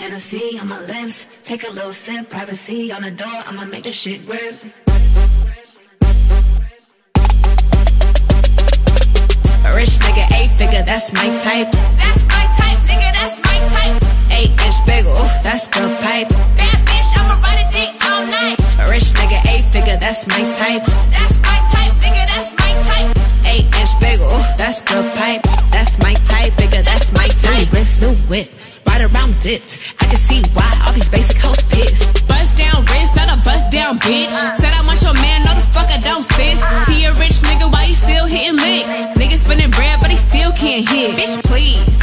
Hennessy on my lips. Take a little sip, privacy on the door. I'ma make this shit grip. Rich nigga, eight figure, that's my type. That's my type, nigga, that's my type. Eight inch bagel, that's the pipe. Bad bitch, I'ma ride a dick all night. Rich nigga, eight figure, that's my type. That's my type, nigga, that's my type. Eight inch bagel, that's the pipe. That's my type, around dipped. I can see why all these basic hoes pissed. Bust down wrist, not a bust down bitch. Said I want your man, no the fuck I don't sis. He a rich nigga, why he still hitting licks? Nigga spinning bread, but he still can't hit. Bitch, please.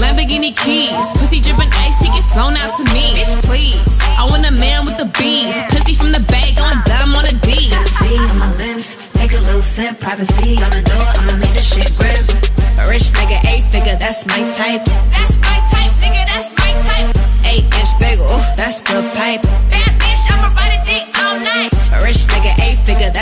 Lamborghini keys, pussy dripping ice, he get flown out to me. Bitch, please. I want a man with the bees, pussy from the bag, going dumb on a D. See on my lips. Take a little sip, privacy on the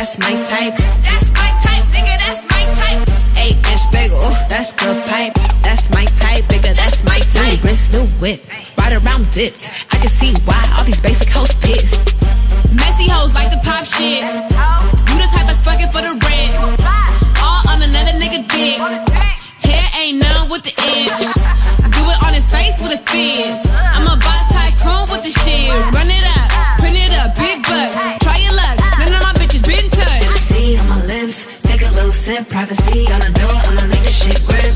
that's my type. That's my type, nigga, that's my type. Eight inch bagel, that's the pipe. That's my type, nigga, that's my type. New wrist, new whip, right around dipped. I can see why all these basic hoes pissed. Messy hoes like to pop shit. You the type that's fucking for the rent. All on another nigga dick. Hair ain't none with the inch. Do it on his face with a fizz. percent privacy on the door, I'ma make this shit grip.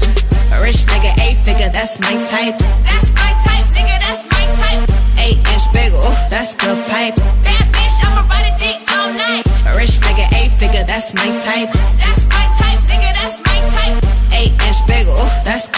Rich nigga, eight figure, that's my type. That's my type, nigga, that's my type. Eight inch big, oof, that's the pipe. That bitch, I'ma ride a dick all night. Rich nigga, eight figure, that's my type. That's my type, nigga, that's my type. Eight inch big, oof, that's